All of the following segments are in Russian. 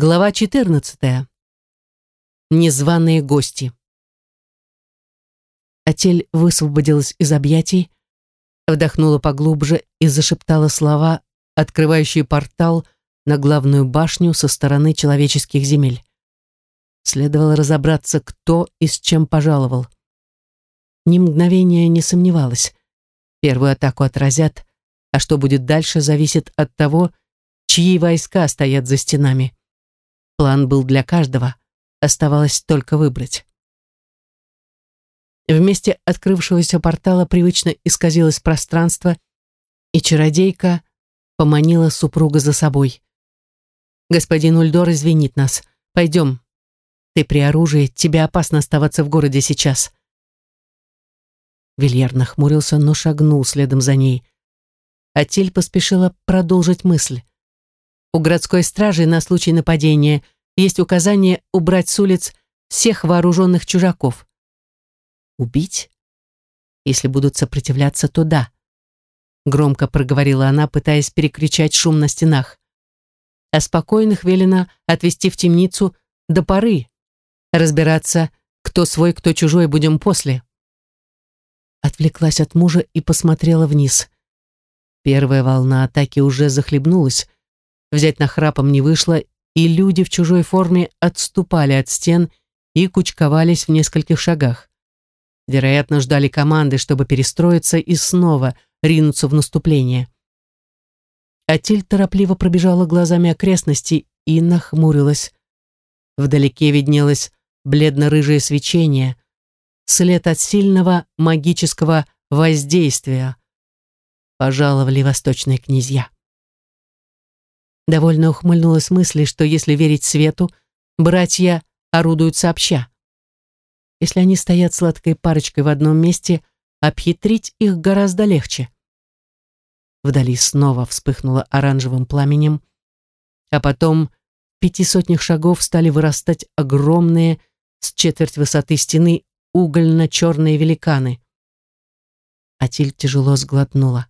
Глава 14. Незваные гости. Атель высвободилась из объятий, вдохнула поглубже и зашептала слова, открывающие портал на главную башню со стороны человеческих земель. Следовало разобраться, кто и с чем пожаловал. Ни мгновения не сомневалась. Первую атаку отразят, а что будет дальше, зависит от того, чьи войска стоят за стенами. План был для каждого, оставалось только выбрать. Вместе открывшегося портала привычно исказилось пространство, и чародейка поманила супруга за собой. «Господин Ульдор извинит нас. Пойдем. Ты при оружии, тебе опасно оставаться в городе сейчас». Вильяр нахмурился, но шагнул следом за ней. Атель поспешила продолжить мысль. У городской стражи на случай нападения есть указание убрать с улиц всех вооруженных чужаков. Убить? Если будут сопротивляться, то да. Громко проговорила она, пытаясь перекричать шум на стенах. А спокойных велено отвести в темницу до поры. Разбираться, кто свой, кто чужой, будем после. Отвлеклась от мужа и посмотрела вниз. Первая волна атаки уже захлебнулась, Взять нахрапом не вышло, и люди в чужой форме отступали от стен и кучковались в нескольких шагах. Вероятно, ждали команды, чтобы перестроиться и снова ринуться в наступление. Атиль торопливо пробежала глазами окрестности и нахмурилась. Вдалеке виднелось бледно-рыжее свечение, след от сильного магического воздействия. Пожаловали восточные князья. Довольно ухмыльнулась мысли, что если верить Свету, братья орудуют сообща. Если они стоят сладкой парочкой в одном месте, обхитрить их гораздо легче. Вдали снова вспыхнуло оранжевым пламенем, а потом в пяти сотнях шагов стали вырастать огромные с четверть высоты стены угольно-черные великаны. Атиль тяжело сглотнула.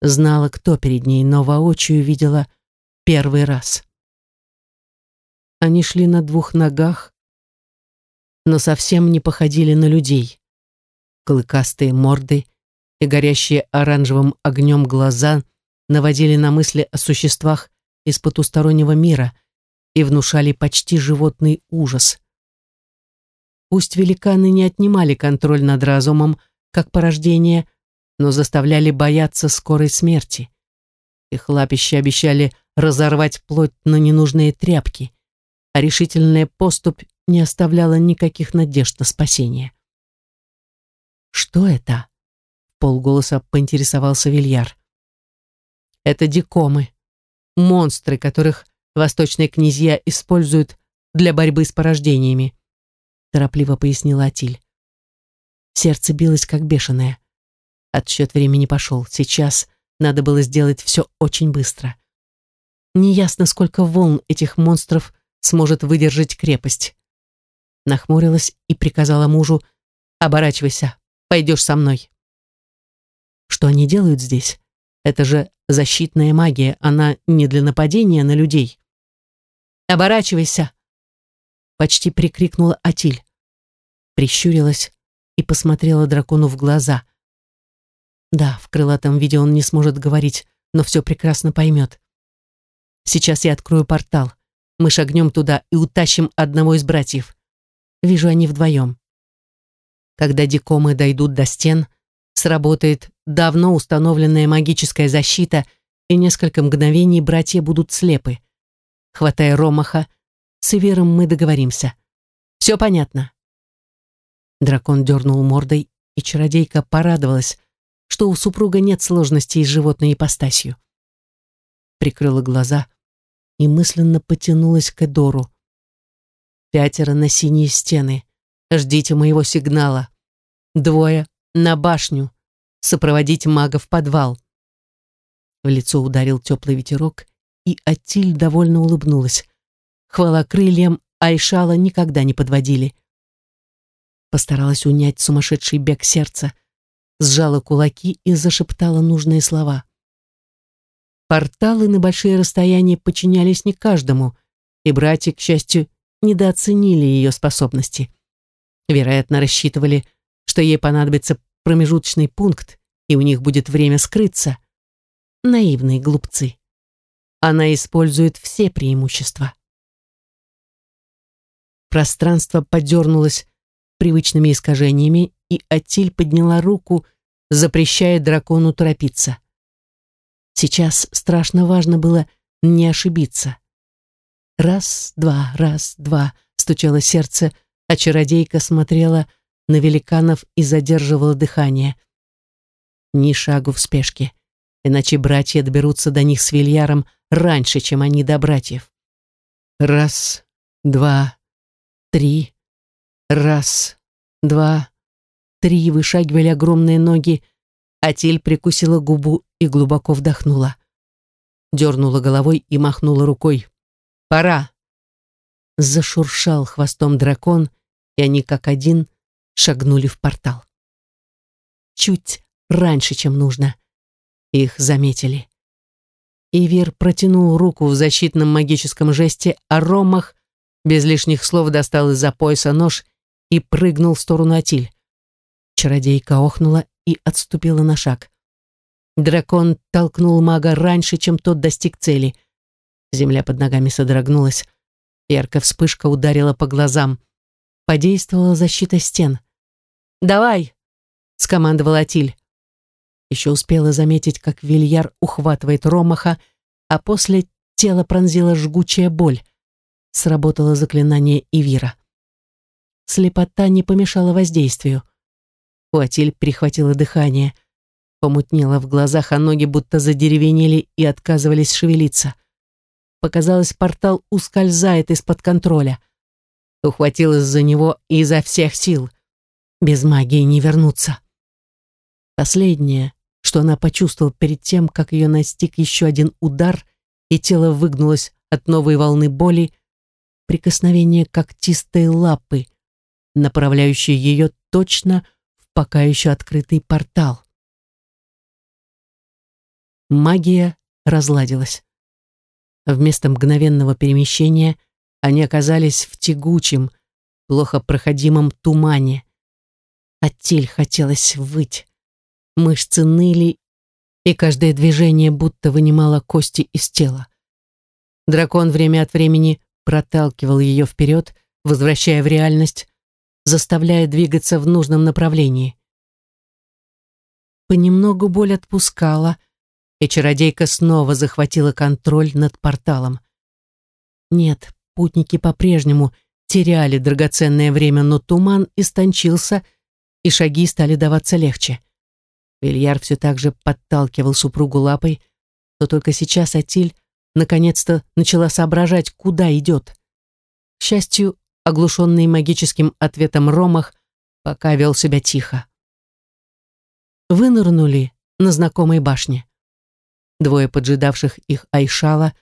Знала, кто перед ней, но воочию видела — первый раз. Они шли на двух ногах, но совсем не походили на людей. Клыкастые морды и горящие оранжевым огнем глаза наводили на мысли о существах из потустороннего мира и внушали почти животный ужас. Пусть великаны не отнимали контроль над разумом, как порождение, но заставляли бояться скорой смерти. Их лапища обещали разорвать плоть на ненужные тряпки, а решительная поступь не оставляла никаких надежд на спасение. «Что это?» — полголоса поинтересовался Вильяр. «Это дикомы, монстры, которых восточные князья используют для борьбы с порождениями», — торопливо пояснила Атиль. Сердце билось как бешеное. Отсчет времени пошел. Сейчас надо было сделать все очень быстро. Неясно, сколько волн этих монстров сможет выдержать крепость. Нахмурилась и приказала мужу «Оборачивайся, пойдешь со мной». Что они делают здесь? Это же защитная магия, она не для нападения на людей. «Оборачивайся!» Почти прикрикнула Атиль. Прищурилась и посмотрела дракону в глаза. Да, в крылатом виде он не сможет говорить, но все прекрасно поймет. Сейчас я открою портал. Мы шагнем туда и утащим одного из братьев. Вижу, они вдвоем. Когда дикомы дойдут до стен, сработает давно установленная магическая защита, и несколько мгновений братья будут слепы. Хватая Ромаха, с Ивером мы договоримся. Все понятно. Дракон дернул мордой, и чародейка порадовалась, что у супруга нет сложностей с животной ипостасью прикрыла глаза и мысленно потянулась к Эдору. Пятеро на синие стены. Ждите моего сигнала. Двое на башню. Сопроводить мага в подвал. В лицо ударил теплый ветерок, и Атиль довольно улыбнулась. Хвала крыльям, Айшала никогда не подводили. Постаралась унять сумасшедший бег сердца, сжала кулаки и зашептала нужные слова. Порталы на большие расстояния подчинялись не каждому, и братья, к счастью, недооценили ее способности. Вероятно, рассчитывали, что ей понадобится промежуточный пункт, и у них будет время скрыться. Наивные глупцы. Она использует все преимущества. Пространство подернулось привычными искажениями, и Атиль подняла руку, запрещая дракону торопиться. Сейчас страшно важно было не ошибиться. Раз, два, раз, два, стучало сердце, а чародейка смотрела на великанов и задерживала дыхание. Ни шагу в спешке, иначе братья доберутся до них с Вильяром раньше, чем они до братьев. Раз, два, три. Раз, два, три. Вышагивали огромные ноги. Атиль прикусила губу и глубоко вдохнула. Дернула головой и махнула рукой. «Пора!» Зашуршал хвостом дракон, и они как один шагнули в портал. Чуть раньше, чем нужно. Их заметили. Ивер протянул руку в защитном магическом жесте, а Ромах без лишних слов достал из-за пояса нож и прыгнул в сторону Атиль. Чародейка охнула и отступила на шаг. Дракон толкнул мага раньше, чем тот достиг цели. Земля под ногами содрогнулась. Яркая вспышка ударила по глазам. Подействовала защита стен. «Давай!» — скомандовал Атиль. Еще успела заметить, как Вильяр ухватывает Ромаха, а после тело пронзила жгучая боль. Сработало заклинание Ивира. Слепота не помешала воздействию. Уатиль перехватила дыхание. Помутнело в глазах, а ноги будто задеревенели и отказывались шевелиться. Показалось, портал ускользает из-под контроля. Ухватилась за него изо всех сил. Без магии не вернуться. Последнее, что она почувствовала перед тем, как ее настиг еще один удар, и тело выгнулось от новой волны боли, прикосновение когтистой лапы, направляющей ее точно пока еще открытый портал. Магия разладилась. Вместо мгновенного перемещения они оказались в тягучем, плохо проходимом тумане. Оттель хотелось выть. Мышцы ныли, и каждое движение будто вынимало кости из тела. Дракон время от времени проталкивал ее вперед, возвращая в реальность, заставляя двигаться в нужном направлении. Понемногу боль отпускала, и чародейка снова захватила контроль над порталом. Нет, путники по-прежнему теряли драгоценное время, но туман истончился, и шаги стали даваться легче. Вильяр все так же подталкивал супругу лапой, но только сейчас Атиль наконец-то начала соображать, куда идет. К счастью, оглушенный магическим ответом Ромах пока вел себя тихо. Вынырнули на знакомой башне. Двое поджидавших их Айшала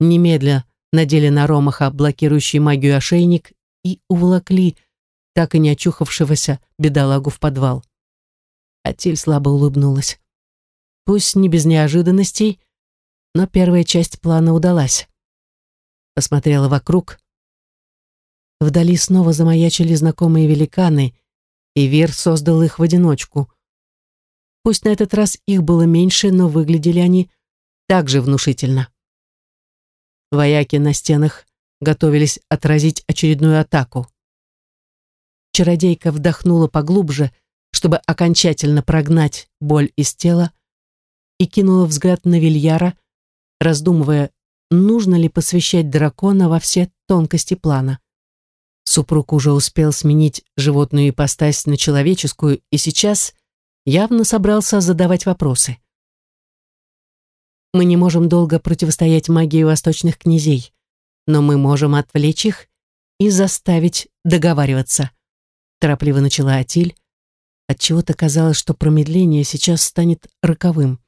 немедля надели на Ромаха блокирующий магию ошейник и уволокли так и не очухавшегося бедолагу в подвал. Атиль слабо улыбнулась. Пусть не без неожиданностей, но первая часть плана удалась. Посмотрела вокруг. Вдали снова замаячили знакомые великаны, и Вер создал их в одиночку. Пусть на этот раз их было меньше, но выглядели они также внушительно. Вояки на стенах готовились отразить очередную атаку. Чародейка вдохнула поглубже, чтобы окончательно прогнать боль из тела, и кинула взгляд на Вильяра, раздумывая, нужно ли посвящать дракона во все тонкости плана. Супруг уже успел сменить животную ипостась на человеческую и сейчас явно собрался задавать вопросы. Мы не можем долго противостоять магии восточных князей, но мы можем отвлечь их и заставить договариваться. Торопливо начала Атиль. Отчего-то казалось, что промедление сейчас станет роковым.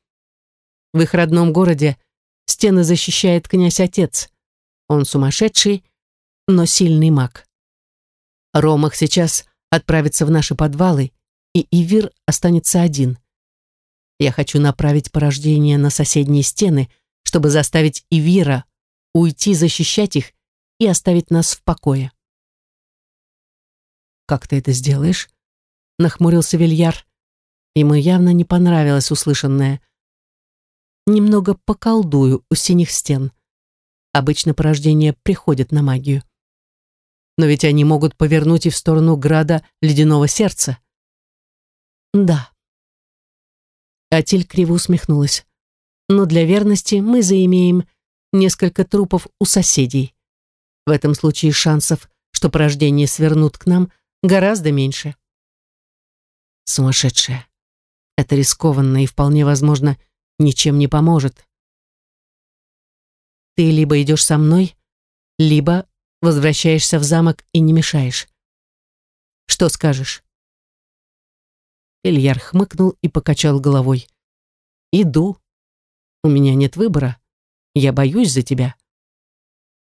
В их родном городе стены защищает князь-отец. Он сумасшедший, но сильный маг. Ромах сейчас отправится в наши подвалы, и Ивир останется один. Я хочу направить порождение на соседние стены, чтобы заставить Ивира уйти защищать их и оставить нас в покое. «Как ты это сделаешь?» — нахмурился Вильяр. Ему явно не понравилось услышанное. «Немного поколдую у синих стен. Обычно порождения приходят на магию. Но ведь они могут повернуть и в сторону града ледяного сердца». «Да». Атиль криво усмехнулась. «Но для верности мы заимеем несколько трупов у соседей. В этом случае шансов, что порождение свернут к нам, гораздо меньше. Сумасшедшая. Это рискованно и вполне возможно ничем не поможет. Ты либо идешь со мной, либо возвращаешься в замок и не мешаешь. Что скажешь? Ильяр хмыкнул и покачал головой. Иду. У меня нет выбора. Я боюсь за тебя.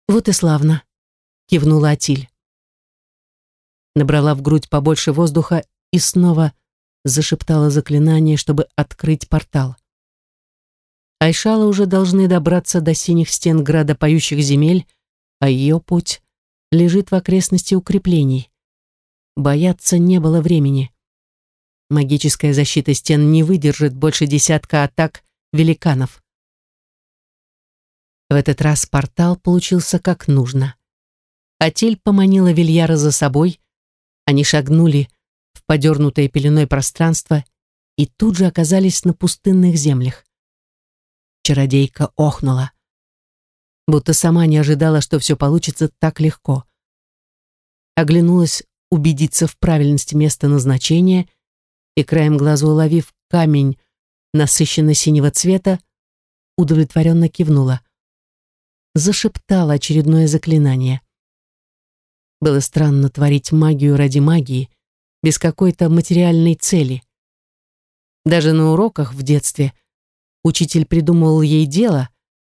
Вот и славно, кивнула Атиль набрала в грудь побольше воздуха и снова зашептала заклинание, чтобы открыть портал. Айшала уже должны добраться до синих стен града поющих земель, а ее путь лежит в окрестности укреплений. Бояться не было времени. Магическая защита стен не выдержит больше десятка атак великанов. В этот раз портал получился как нужно. Атиль поманила Вильяра за собой, они шагнули в подернутое пеленой пространство и тут же оказались на пустынных землях. Чародейка охнула, будто сама не ожидала, что все получится так легко. Оглянулась убедиться в правильности места назначения и краем глаза уловив камень насыщенно синего цвета, удовлетворенно кивнула. Зашептала очередное заклинание. Было странно творить магию ради магии, без какой-то материальной цели. Даже на уроках в детстве учитель придумывал ей дело,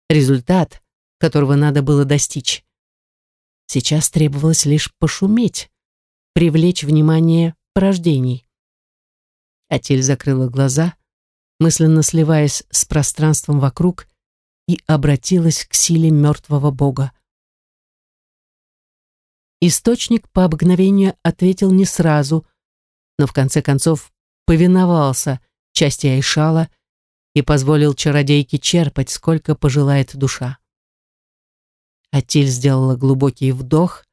результат, которого надо было достичь. Сейчас требовалось лишь пошуметь, привлечь внимание порождений. Атель закрыла глаза, мысленно сливаясь с пространством вокруг, и обратилась к силе мертвого бога. Источник по обыкновению ответил не сразу, но в конце концов повиновался части Айшала и позволил чародейке черпать, сколько пожелает душа. Атиль сделала глубокий вдох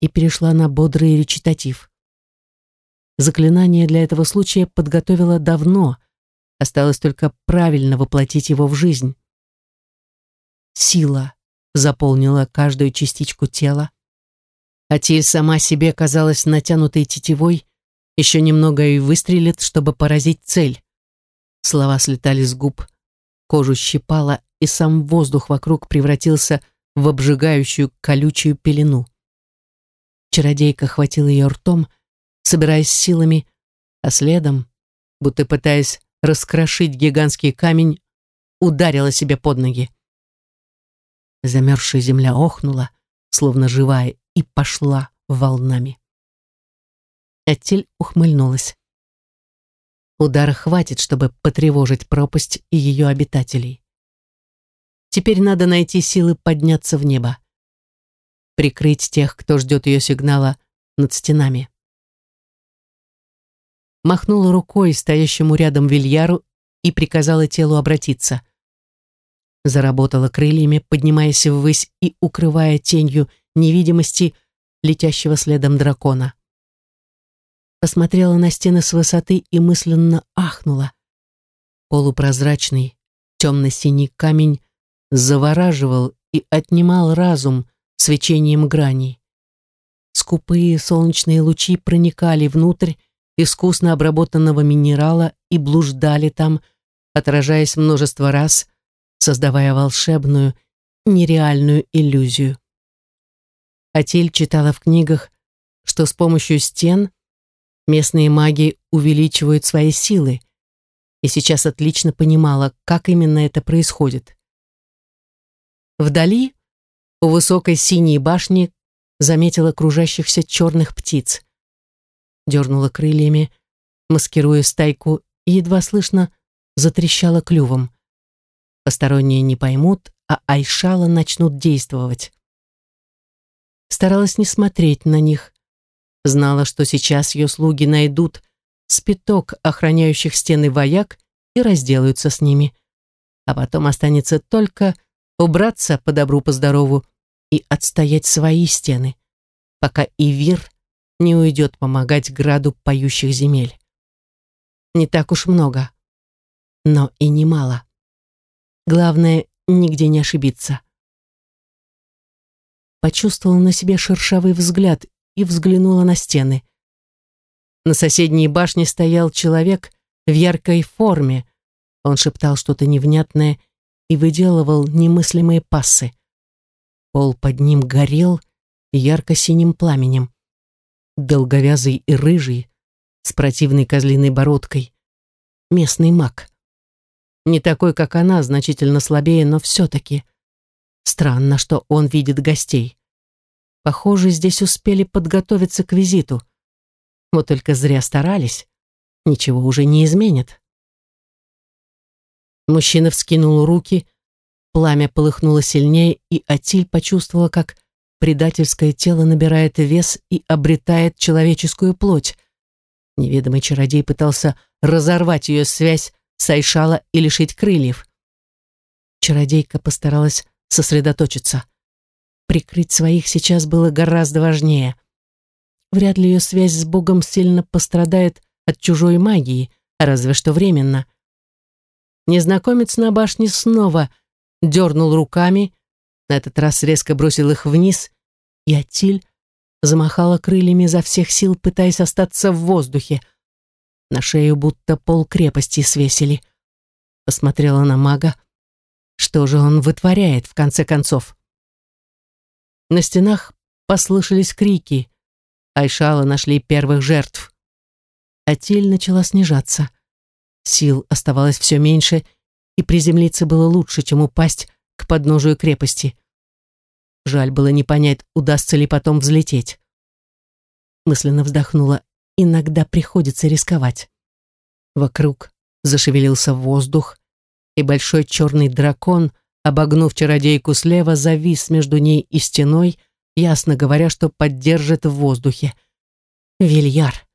и перешла на бодрый речитатив. Заклинание для этого случая подготовила давно, осталось только правильно воплотить его в жизнь. Сила заполнила каждую частичку тела, Атиль сама себе казалась натянутой тетивой, еще немного и выстрелит, чтобы поразить цель. Слова слетали с губ, кожу щипала, и сам воздух вокруг превратился в обжигающую колючую пелену. Чародейка хватила ее ртом, собираясь силами, а следом, будто пытаясь раскрошить гигантский камень, ударила себе под ноги. Замерзшая земля охнула, словно живая, и пошла волнами. Этель ухмыльнулась. Удара хватит, чтобы потревожить пропасть и ее обитателей. Теперь надо найти силы подняться в небо. Прикрыть тех, кто ждет ее сигнала над стенами. Махнула рукой стоящему рядом Вильяру и приказала телу обратиться. Заработала крыльями, поднимаясь ввысь и укрывая тенью невидимости летящего следом дракона. Посмотрела на стены с высоты и мысленно ахнула. Полупрозрачный, темно-синий камень завораживал и отнимал разум свечением граней. Скупые солнечные лучи проникали внутрь искусно обработанного минерала и блуждали там, отражаясь множество раз, создавая волшебную, нереальную иллюзию. Атиль читала в книгах, что с помощью стен местные маги увеличивают свои силы, и сейчас отлично понимала, как именно это происходит. Вдали, у высокой синей башни, заметила кружащихся черных птиц. Дернула крыльями, маскируя стайку, и едва слышно затрещала клювом. Посторонние не поймут, а Айшала начнут действовать. старалась не смотреть на них. Знала, что сейчас ее слуги найдут спиток охраняющих стены вояк и разделаются с ними. А потом останется только убраться по добру, по здорову и отстоять свои стены, пока Ивир не уйдет помогать граду поющих земель. Не так уж много, но и немало. Главное, нигде не ошибиться. Почувствовала на себе шершавый взгляд и взглянула на стены. На соседней башне стоял человек в яркой форме. Он шептал что-то невнятное и выделывал немыслимые пассы. Пол под ним горел ярко-синим пламенем. Долговязый и рыжий, с противной козлиной бородкой. Местный маг. Не такой, как она, значительно слабее, но все-таки. Странно, что он видит гостей. Похоже, здесь успели подготовиться к визиту. Вот только зря старались. Ничего уже не изменит. Мужчина вскинул руки, пламя полыхнуло сильнее, и Атиль почувствовала, как предательское тело набирает вес и обретает человеческую плоть. Неведомый чародей пытался разорвать ее связь с Айшала и лишить крыльев. Чародейка постаралась сосредоточиться. Прикрыть своих сейчас было гораздо важнее. Вряд ли ее связь с Богом сильно пострадает от чужой магии, разве что временно. Незнакомец на башне снова дернул руками, на этот раз резко бросил их вниз, и Атиль замахала крыльями за всех сил, пытаясь остаться в воздухе. На шею будто пол крепости свесили. Посмотрела на мага. Что же он вытворяет, в конце концов? На стенах послышались крики. Айшала нашли первых жертв. Атиль начала снижаться. Сил оставалось все меньше, и приземлиться было лучше, чем упасть к подножию крепости. Жаль было не понять, удастся ли потом взлететь. Мысленно вздохнула. Иногда приходится рисковать. Вокруг зашевелился воздух, и большой черный дракон, обогнув чародейку слева, завис между ней и стеной, ясно говоря, что поддержит в воздухе. Вильяр.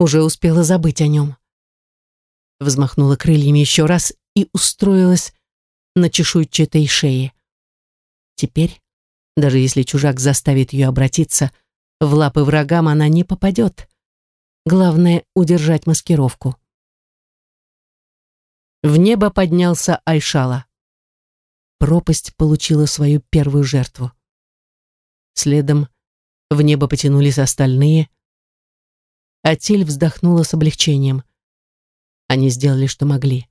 Уже успела забыть о нем. Взмахнула крыльями еще раз и устроилась на чешуйчатой шее. Теперь даже если чужак заставит ее обратиться, в лапы врагам она не попадет. Главное — удержать маскировку. В небо поднялся Айшала. Пропасть получила свою первую жертву. Следом в небо потянулись остальные. Атиль вздохнула с облегчением. Они сделали, что могли.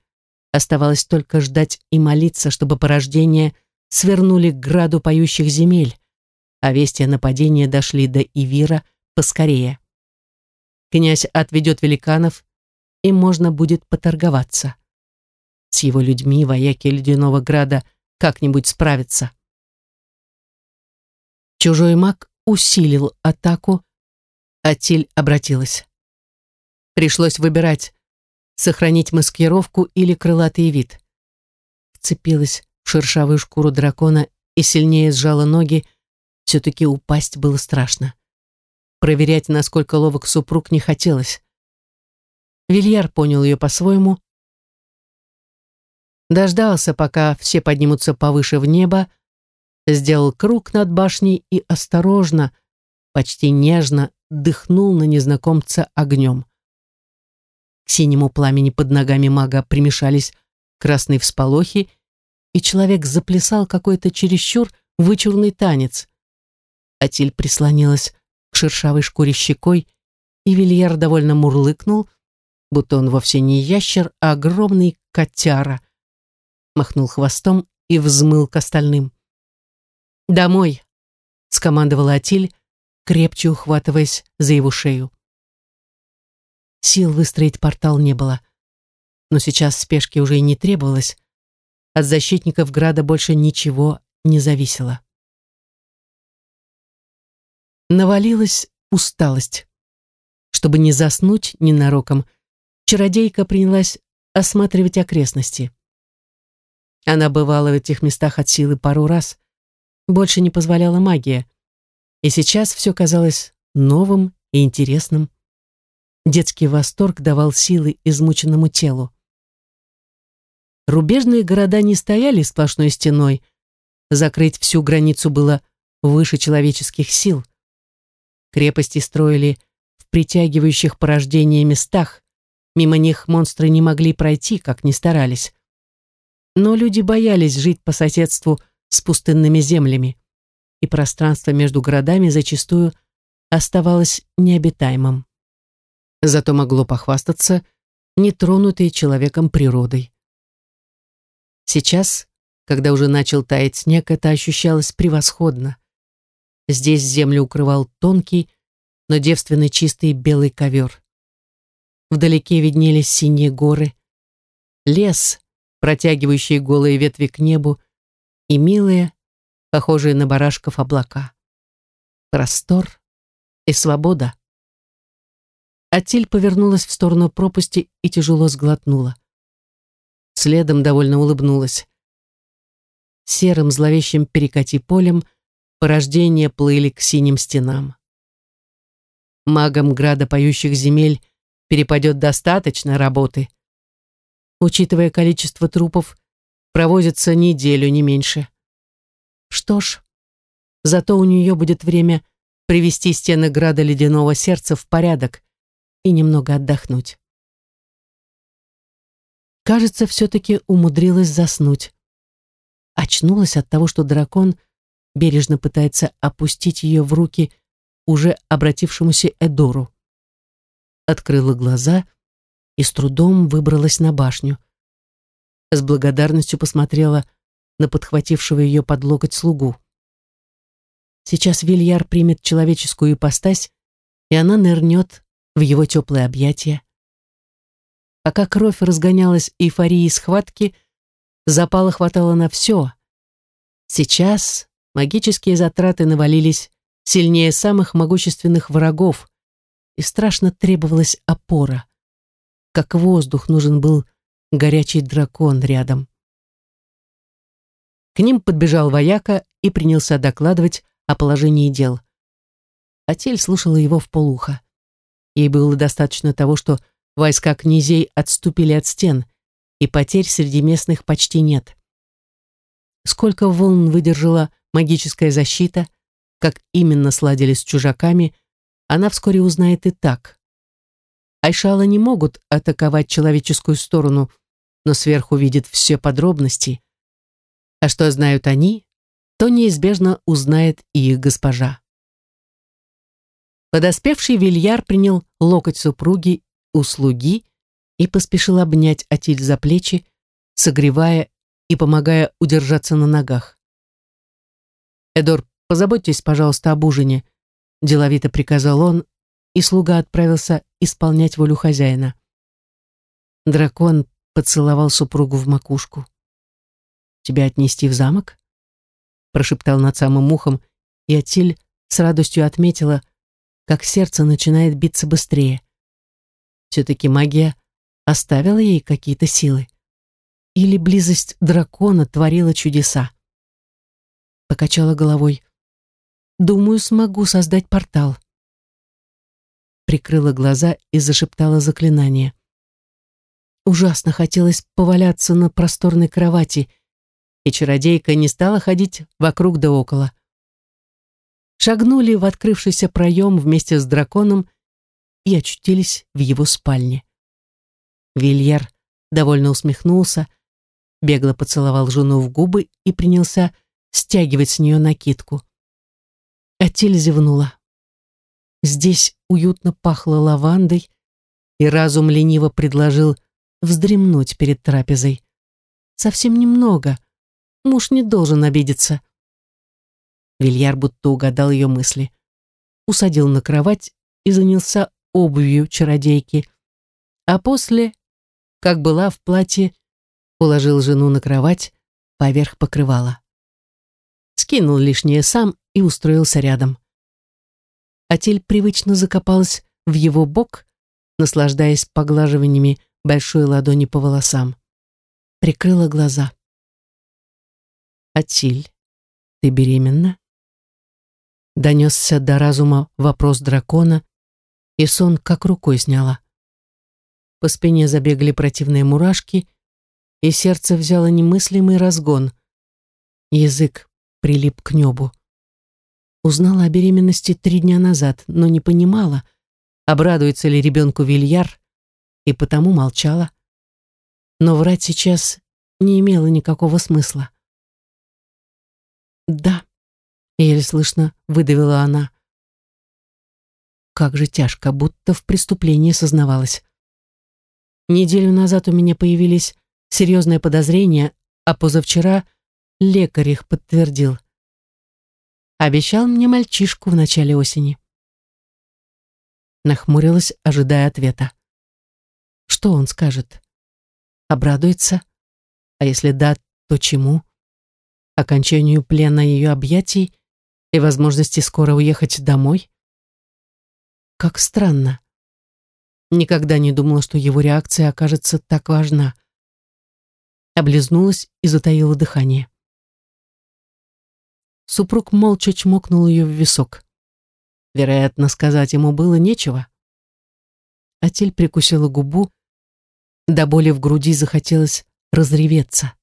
Оставалось только ждать и молиться, чтобы порождение — свернули к граду поющих земель, а вести о нападении дошли до Ивира поскорее. Князь отведет великанов, и можно будет поторговаться. С его людьми вояки Ледяного Града как-нибудь справятся. Чужой маг усилил атаку, а Тиль обратилась. Пришлось выбирать, сохранить маскировку или крылатый вид. Вцепилась шершавую шкуру дракона и сильнее сжала ноги, все-таки упасть было страшно. Проверять, насколько ловок супруг, не хотелось. Вильяр понял ее по-своему, дождался, пока все поднимутся повыше в небо, сделал круг над башней и осторожно, почти нежно дыхнул на незнакомца огнем. К синему пламени под ногами мага примешались красные всполохи и человек заплясал какой-то чересчур вычурный танец. Атиль прислонилась к шершавой шкуре щекой, и Вильяр довольно мурлыкнул, будто он вовсе не ящер, а огромный котяра. Махнул хвостом и взмыл к остальным. «Домой!» — скомандовала Атиль, крепче ухватываясь за его шею. Сил выстроить портал не было, но сейчас спешки уже и не требовалось. От защитников Града больше ничего не зависело. Навалилась усталость. Чтобы не заснуть ненароком, чародейка принялась осматривать окрестности. Она бывала в этих местах от силы пару раз. Больше не позволяла магия. И сейчас все казалось новым и интересным. Детский восторг давал силы измученному телу. Рубежные города не стояли сплошной стеной. Закрыть всю границу было выше человеческих сил. Крепости строили в притягивающих порождения местах. Мимо них монстры не могли пройти, как ни старались. Но люди боялись жить по соседству с пустынными землями, и пространство между городами зачастую оставалось необитаемым. Зато могло похвастаться нетронутой человеком природой. Сейчас, когда уже начал таять снег, это ощущалось превосходно. Здесь землю укрывал тонкий, но девственный чистый белый ковер. Вдалеке виднелись синие горы, лес, протягивающий голые ветви к небу, и милые, похожие на барашков облака. Простор и свобода. Атиль повернулась в сторону пропасти и тяжело сглотнула следом довольно улыбнулась. Серым зловещим перекати полем порождения плыли к синим стенам. Магам града поющих земель перепадет достаточно работы. Учитывая количество трупов, провозится неделю, не меньше. Что ж, зато у нее будет время привести стены града ледяного сердца в порядок и немного отдохнуть. Кажется, все-таки умудрилась заснуть. Очнулась от того, что дракон бережно пытается опустить ее в руки уже обратившемуся Эдору. Открыла глаза и с трудом выбралась на башню. С благодарностью посмотрела на подхватившего ее под локоть слугу. Сейчас Вильяр примет человеческую ипостась, и она нырнет в его теплое объятие. Пока кровь разгонялась эйфорией схватки, запала хватало на все. Сейчас магические затраты навалились сильнее самых могущественных врагов, и страшно требовалась опора. Как воздух нужен был горячий дракон рядом. К ним подбежал вояка и принялся докладывать о положении дел. Атель слушала его в полухо. Ей было достаточно того, что Войска князей отступили от стен, и потерь среди местных почти нет. Сколько волн выдержала магическая защита, как именно сладили с чужаками, она вскоре узнает и так. Айшала не могут атаковать человеческую сторону, но сверху видит все подробности. А что знают они, то неизбежно узнает и их госпожа. Подоспевший Вильяр принял локоть супруги услуги и поспешил обнять Атиль за плечи, согревая и помогая удержаться на ногах. «Эдор, позаботьтесь, пожалуйста, об ужине», — деловито приказал он, и слуга отправился исполнять волю хозяина. Дракон поцеловал супругу в макушку. «Тебя отнести в замок?» прошептал над самым ухом, и Атиль с радостью отметила, как сердце начинает биться быстрее. Все-таки магия оставила ей какие-то силы. Или близость дракона творила чудеса. Покачала головой. Думаю, смогу создать портал. Прикрыла глаза и зашептала заклинание. Ужасно хотелось поваляться на просторной кровати, и чародейка не стала ходить вокруг да около. Шагнули в открывшийся проем вместе с драконом и очутились в его спальне. Вильер довольно усмехнулся, бегло поцеловал жену в губы и принялся стягивать с нее накидку. Атиль зевнула. Здесь уютно пахло лавандой, и разум лениво предложил вздремнуть перед трапезой. Совсем немного. Муж не должен обидеться. Вильяр будто угадал ее мысли. Усадил на кровать и занялся обувью чародейки, а после, как была в платье, уложил жену на кровать поверх покрывала. Скинул лишнее сам и устроился рядом. Атель привычно закопалась в его бок, наслаждаясь поглаживаниями большой ладони по волосам. Прикрыла глаза. «Атиль, ты беременна?» Донесся до разума вопрос дракона, и сон как рукой сняла. По спине забегали противные мурашки, и сердце взяло немыслимый разгон. Язык прилип к небу. Узнала о беременности три дня назад, но не понимала, обрадуется ли ребенку Вильяр, и потому молчала. Но врать сейчас не имело никакого смысла. «Да», — еле слышно выдавила она. Как же тяжко, будто в преступлении сознавалась. Неделю назад у меня появились серьезные подозрения, а позавчера лекарь их подтвердил. Обещал мне мальчишку в начале осени. Нахмурилась, ожидая ответа. Что он скажет? Обрадуется? А если да, то чему? Окончанию плена ее объятий и возможности скоро уехать домой? Как странно. Никогда не думала, что его реакция окажется так важна. Облизнулась и затаила дыхание. Супруг молча чмокнул ее в висок. Вероятно, сказать ему было нечего. Атель прикусила губу, до боли в груди захотелось разреветься.